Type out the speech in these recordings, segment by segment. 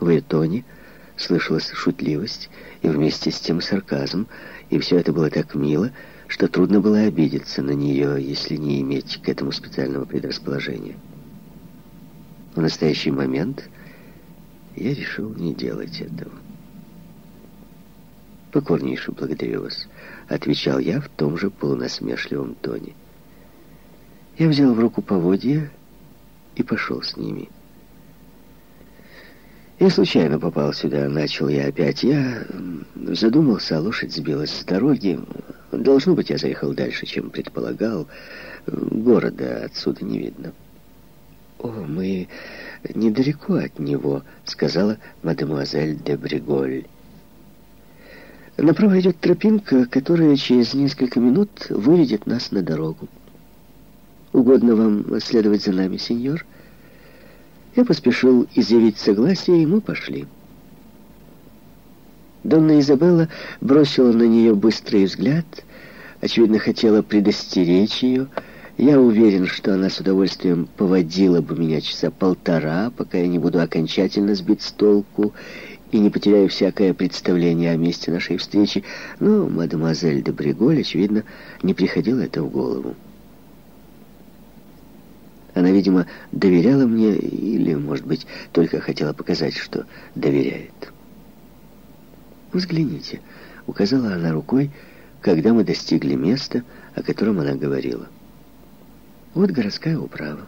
В ее тоне слышалась шутливость и вместе с тем сарказм, и все это было так мило, что трудно было обидеться на нее, если не иметь к этому специального предрасположения. В настоящий момент я решил не делать этого. «Покорнейше благодарю вас», — отвечал я в том же полунасмешливом тоне. Я взял в руку поводья и пошел с ними. Я случайно попал сюда, начал я опять. Я задумался, а лошадь сбилась с дороги. Должно быть, я заехал дальше, чем предполагал. Города отсюда не видно. «О, мы недалеко от него», — сказала мадемуазель де Бриголь. Направо идет тропинка, которая через несколько минут выведет нас на дорогу. Угодно вам следовать за нами, сеньор?» Я поспешил изъявить согласие, и мы пошли. Донна Изабелла бросила на нее быстрый взгляд, очевидно, хотела предостеречь ее. Я уверен, что она с удовольствием поводила бы меня часа полтора, пока я не буду окончательно сбит с толку и не потеряю всякое представление о месте нашей встречи, но мадемуазель де Бриголь, очевидно, не приходило это в голову. Она, видимо, доверяла мне или, может быть, только хотела показать, что доверяет. «Взгляните», — указала она рукой, когда мы достигли места, о котором она говорила. «Вот городская управа.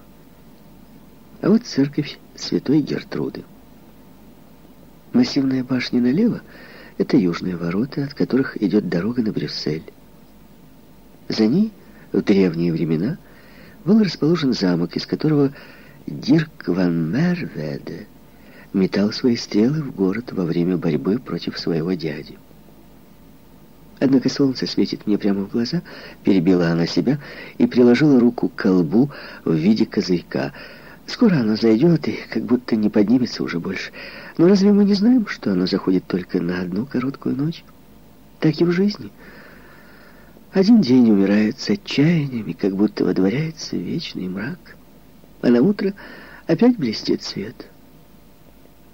А вот церковь святой Гертруды. Массивная башня налево — это южные ворота, от которых идет дорога на Брюссель. За ней в древние времена — был расположен замок, из которого Дирк ван Мерведе метал свои стрелы в город во время борьбы против своего дяди. Однако солнце светит мне прямо в глаза, перебила она себя и приложила руку к колбу в виде козырька. Скоро оно зайдет и как будто не поднимется уже больше. Но разве мы не знаем, что оно заходит только на одну короткую ночь? Так и в жизни — один день умирает с отчаянием, и как будто водворяется вечный мрак. А на утро опять блестит свет.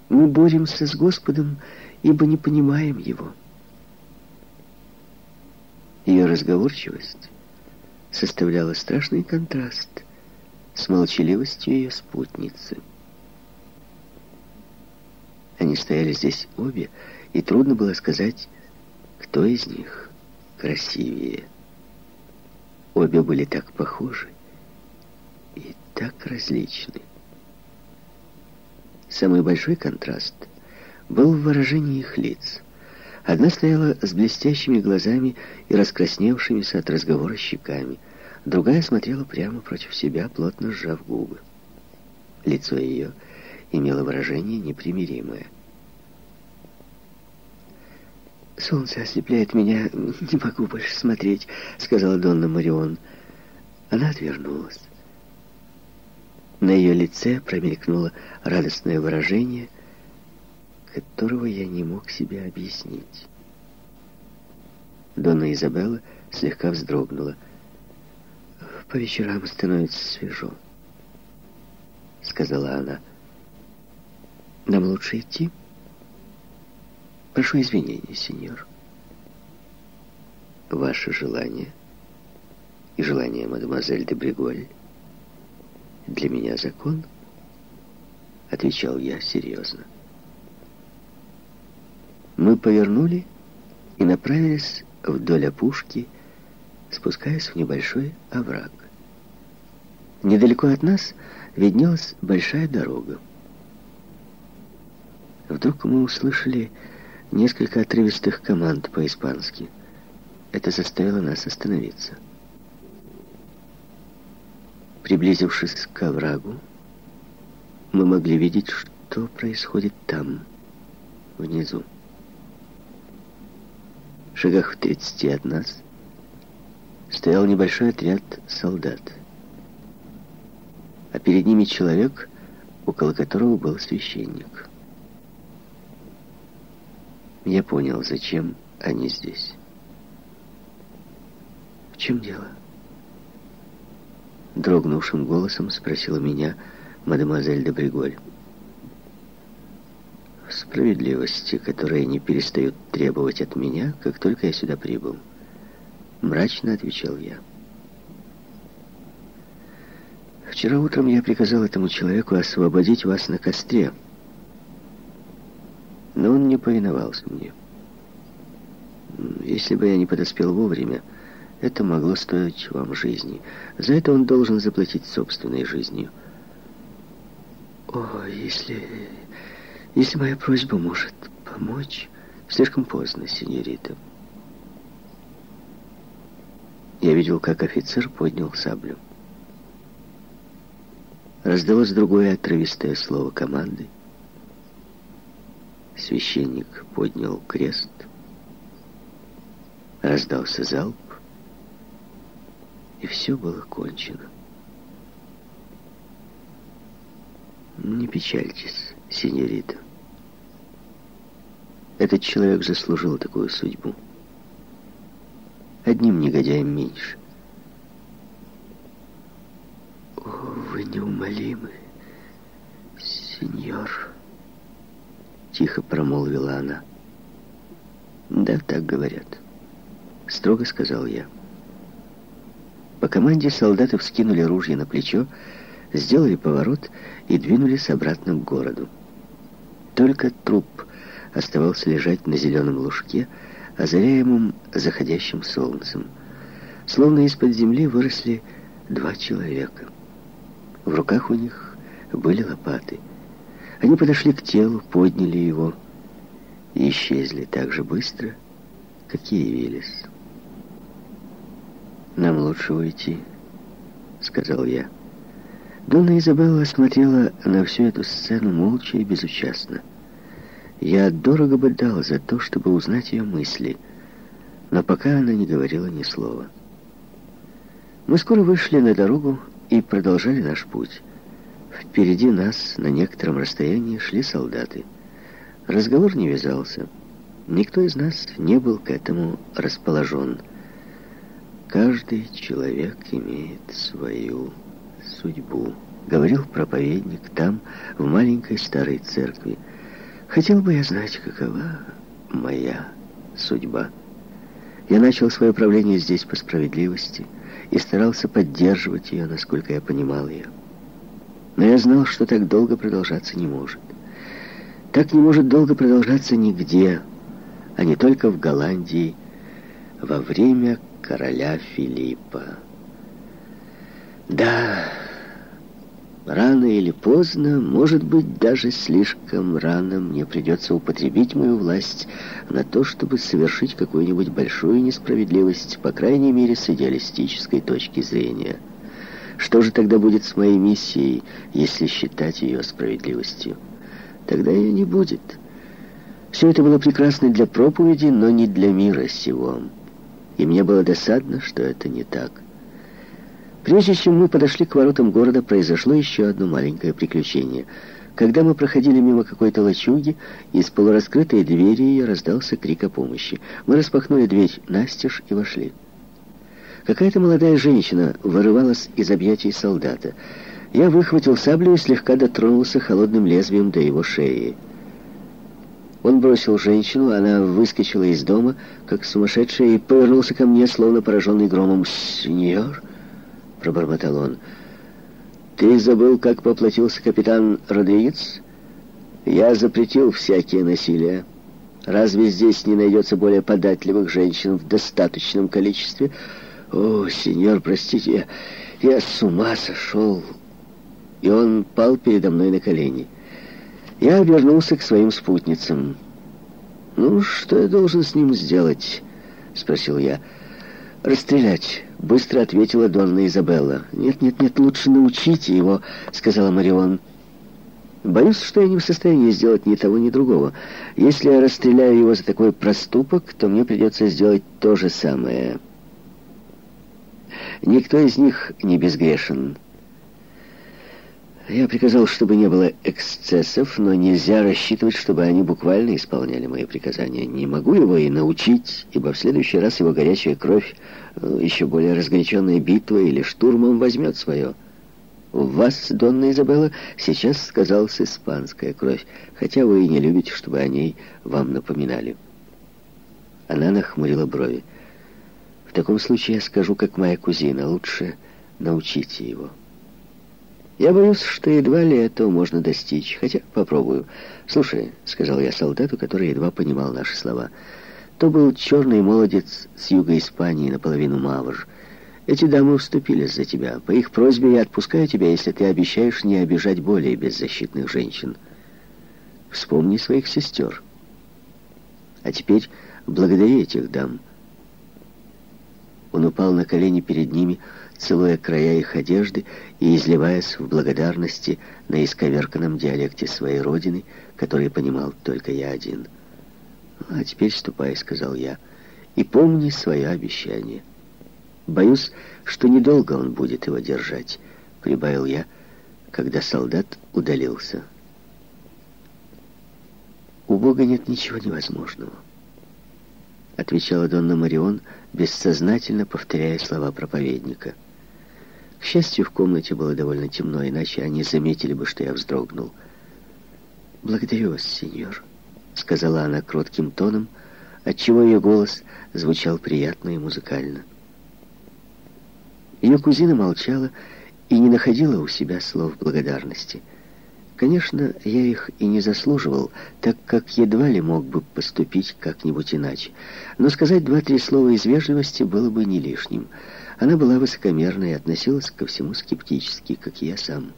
Мы боремся с Господом, ибо не понимаем Его. Ее разговорчивость составляла страшный контраст с молчаливостью ее спутницы. Они стояли здесь обе, и трудно было сказать, кто из них красивее. Обе были так похожи и так различны. Самый большой контраст был в выражении их лиц. Одна стояла с блестящими глазами и раскрасневшимися от разговора щеками, другая смотрела прямо против себя, плотно сжав губы. Лицо ее имело выражение непримиримое. «Солнце ослепляет меня, не могу больше смотреть», — сказала Донна Марион. Она отвернулась. На ее лице промелькнуло радостное выражение, которого я не мог себе объяснить. Донна Изабелла слегка вздрогнула. «По вечерам становится свежо», — сказала она. «Нам лучше идти?» Прошу извинения, сеньор. Ваше желание и желание мадемуазель де Бриголь для меня закон, отвечал я серьезно. Мы повернули и направились вдоль опушки, спускаясь в небольшой овраг. Недалеко от нас виднелась большая дорога. Вдруг мы услышали несколько отрывистых команд по-испански. Это заставило нас остановиться. Приблизившись к оврагу, мы могли видеть, что происходит там, внизу. В шагах в тридцати от нас стоял небольшой отряд солдат, а перед ними человек, около которого был священник. Я понял, зачем они здесь. В чем дело? Дрогнувшим голосом спросила меня мадемуазель де Бриголь. справедливости, которые не перестают требовать от меня, как только я сюда прибыл. Мрачно отвечал я. Вчера утром я приказал этому человеку освободить вас на костре. Но он не повиновался мне. Если бы я не подоспел вовремя, это могло стоить вам жизни. За это он должен заплатить собственной жизнью. О, если... Если моя просьба может помочь... Слишком поздно, сеньорита. Я видел, как офицер поднял саблю. Раздалось другое отрывистое слово команды. Священник поднял крест. Раздался залп. И все было кончено. Не печальтесь, сеньорита. Этот человек заслужил такую судьбу. Одним негодяем меньше. О, вы неумолимы, сеньор. Тихо промолвила она. Да, так говорят. Строго сказал я. По команде солдаты вскинули ружья на плечо, сделали поворот и двинулись обратно к городу. Только труп оставался лежать на зеленом лужке, озаряемом заходящим солнцем. Словно из-под земли выросли два человека. В руках у них были лопаты. Они подошли к телу, подняли его и исчезли так же быстро, как и явились. «Нам лучше уйти», — сказал я. Донна Изабелла смотрела на всю эту сцену молча и безучастно. Я дорого бы дал за то, чтобы узнать ее мысли, но пока она не говорила ни слова. Мы скоро вышли на дорогу и продолжали наш путь. Впереди нас на некотором расстоянии шли солдаты. Разговор не вязался. Никто из нас не был к этому расположен. Каждый человек имеет свою судьбу, говорил проповедник там, в маленькой старой церкви. Хотел бы я знать, какова моя судьба. Я начал свое правление здесь по справедливости и старался поддерживать ее, насколько я понимал ее. Но я знал, что так долго продолжаться не может. Так не может долго продолжаться нигде, а не только в Голландии, во время короля Филиппа. Да, рано или поздно, может быть, даже слишком рано, мне придется употребить мою власть на то, чтобы совершить какую-нибудь большую несправедливость, по крайней мере, с идеалистической точки зрения. Что же тогда будет с моей миссией, если считать ее справедливостью? Тогда ее не будет. Все это было прекрасно для проповеди, но не для мира сего и мне было досадно, что это не так. Прежде чем мы подошли к воротам города, произошло еще одно маленькое приключение. Когда мы проходили мимо какой-то лачуги, из полураскрытой двери ее раздался крик о помощи. Мы распахнули дверь настежь и вошли. Какая-то молодая женщина вырывалась из объятий солдата. Я выхватил саблю и слегка дотронулся холодным лезвием до его шеи. Он бросил женщину, она выскочила из дома, как сумасшедшая, и повернулся ко мне, словно пораженный громом. «Сеньор?» — пробормотал он. «Ты забыл, как поплатился капитан Родригес? Я запретил всякие насилия. Разве здесь не найдется более податливых женщин в достаточном количестве? О, сеньор, простите, я, я с ума сошел!» И он пал передо мной на колени. Я обернулся к своим спутницам. «Ну, что я должен с ним сделать?» — спросил я. «Расстрелять», — быстро ответила Донна Изабелла. «Нет, нет, нет, лучше научите его», — сказала Марион. «Боюсь, что я не в состоянии сделать ни того, ни другого. Если я расстреляю его за такой проступок, то мне придется сделать то же самое». Никто из них не безгрешен. Я приказал, чтобы не было эксцессов, но нельзя рассчитывать, чтобы они буквально исполняли мои приказания. Не могу его и научить, ибо в следующий раз его горячая кровь, э, еще более разгоряченная битва или штурмом возьмет свое. В вас, Донна Изабелла, сейчас сказалась испанская кровь, хотя вы и не любите, чтобы о ней вам напоминали. Она нахмурила брови. В таком случае я скажу, как моя кузина, лучше научите его. Я боюсь, что едва ли этого можно достичь, хотя попробую. Слушай, сказал я солдату, который едва понимал наши слова, то был черный молодец с юга Испании, наполовину мавр. Эти дамы вступились за тебя. По их просьбе я отпускаю тебя, если ты обещаешь не обижать более беззащитных женщин. Вспомни своих сестер. А теперь благодари этих дам. Он упал на колени перед ними, целуя края их одежды и изливаясь в благодарности на исковерканном диалекте своей родины, который понимал только я один. «А теперь ступай», — сказал я, — «и помни свое обещание». Боюсь, что недолго он будет его держать, прибавил я, когда солдат удалился. У Бога нет ничего невозможного, отвечала Донна Марион, бессознательно повторяя слова проповедника. К счастью, в комнате было довольно темно, иначе они заметили бы, что я вздрогнул. «Благодарю вас, сеньор», — сказала она кротким тоном, отчего ее голос звучал приятно и музыкально. Ее кузина молчала и не находила у себя слов благодарности. Конечно, я их и не заслуживал, так как едва ли мог бы поступить как-нибудь иначе. Но сказать два-три слова из вежливости было бы не лишним. Она была высокомерна и относилась ко всему скептически, как я сам.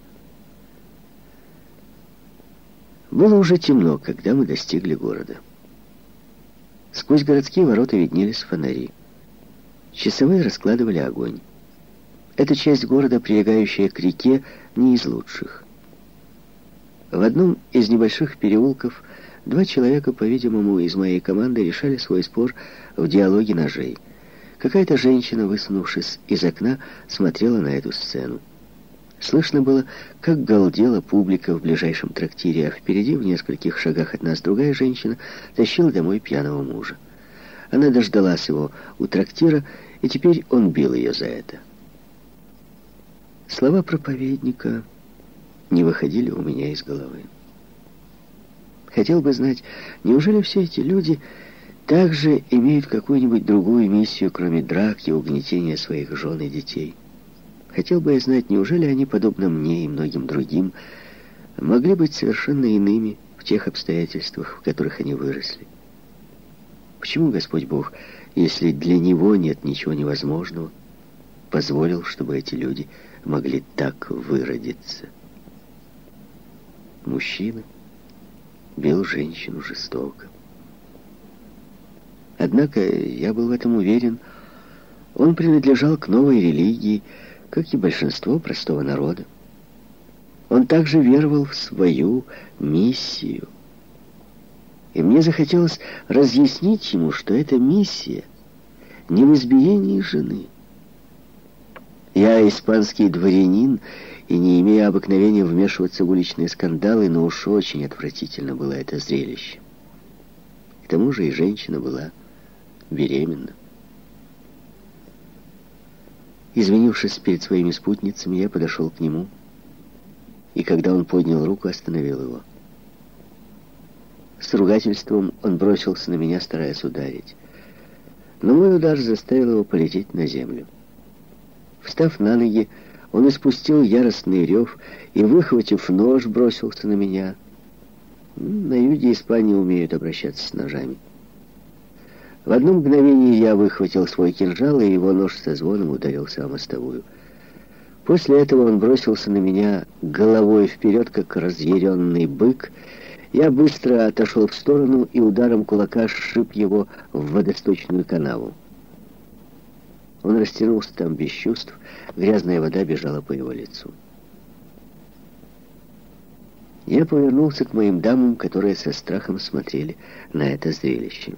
Было уже темно, когда мы достигли города. Сквозь городские ворота виднелись фонари. Часовые раскладывали огонь. Эта часть города, прилегающая к реке, не из лучших. В одном из небольших переулков два человека, по-видимому, из моей команды решали свой спор в диалоге ножей. Какая-то женщина, высунувшись из окна, смотрела на эту сцену. Слышно было, как галдела публика в ближайшем трактире, а впереди, в нескольких шагах от нас, другая женщина тащила домой пьяного мужа. Она дождалась его у трактира, и теперь он бил ее за это. Слова проповедника не выходили у меня из головы. Хотел бы знать, неужели все эти люди также имеют какую-нибудь другую миссию, кроме драк и угнетения своих жен и детей? Хотел бы я знать, неужели они, подобно мне и многим другим, могли быть совершенно иными в тех обстоятельствах, в которых они выросли? Почему Господь Бог, если для Него нет ничего невозможного, позволил, чтобы эти люди могли так выродиться. Мужчина бил женщину жестоко. Однако, я был в этом уверен, он принадлежал к новой религии, как и большинство простого народа. Он также веровал в свою миссию. И мне захотелось разъяснить ему, что эта миссия не в избиении жены, я испанский дворянин и не имею обыкновения вмешиваться в уличные скандалы, но уж очень отвратительно было это зрелище. К тому же и женщина была беременна. Извинившись перед своими спутницами, я подошел к нему, и когда он поднял руку, остановил его. С ругательством он бросился на меня, стараясь ударить. Но мой удар заставил его полететь на землю. Встав на ноги, он испустил яростный рев и, выхватив нож, бросился на меня. На юге Испании умеют обращаться с ножами. В одно мгновение я выхватил свой кинжал, и его нож со звоном ударился о мостовую. После этого он бросился на меня головой вперед, как разъяренный бык. Я быстро отошел в сторону и ударом кулака сшиб его в водосточную канаву. Он растянулся там без чувств, грязная вода бежала по его лицу. Я повернулся к моим дамам, которые со страхом смотрели на это зрелище.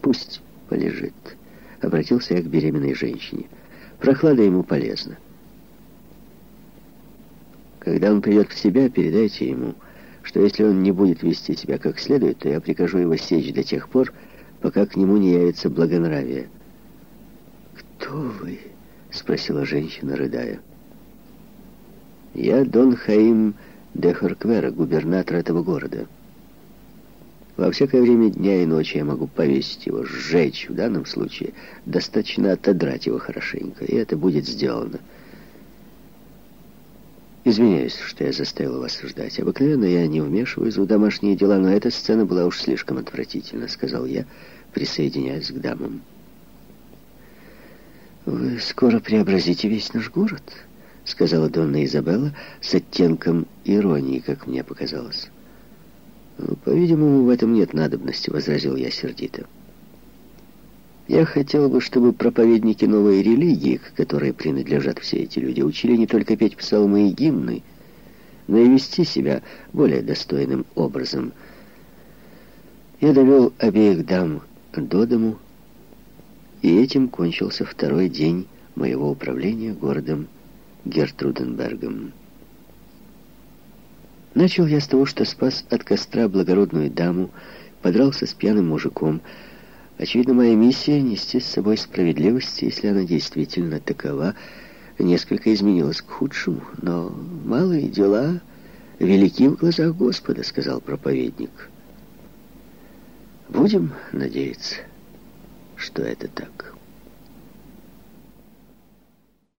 «Пусть полежит», — обратился я к беременной женщине. «Прохлада ему полезна». Когда он придет в себя, передайте ему, что если он не будет вести себя как следует, то я прикажу его сечь до тех пор, пока к нему не явится благонравие. «Кто вы?» — спросила женщина, рыдая. Я Дон Хаим де Хорквера, губернатор этого города. Во всякое время дня и ночи я могу повесить его, сжечь. В данном случае достаточно отодрать его хорошенько, и это будет сделано. Извиняюсь, что я заставил вас ждать. Обыкновенно я не вмешиваюсь в домашние дела, но эта сцена была уж слишком отвратительна, сказал я, присоединяясь к дамам. Вы скоро преобразите весь наш город, сказала Донна Изабелла с оттенком иронии, как мне показалось. «Ну, «По-видимому, в этом нет надобности», — возразил я сердито. «Я хотел бы, чтобы проповедники новой религии, к которой принадлежат все эти люди, учили не только петь псалмы и гимны, но и вести себя более достойным образом. Я довел обеих дам до дому, и этим кончился второй день моего управления городом Гертруденбергом. Начал я с того, что спас от костра благородную даму, подрался с пьяным мужиком. Очевидно, моя миссия — нести с собой справедливость, если она действительно такова, несколько изменилась к худшему. Но малые дела велики в глазах Господа, — сказал проповедник. Будем надеяться, что это так.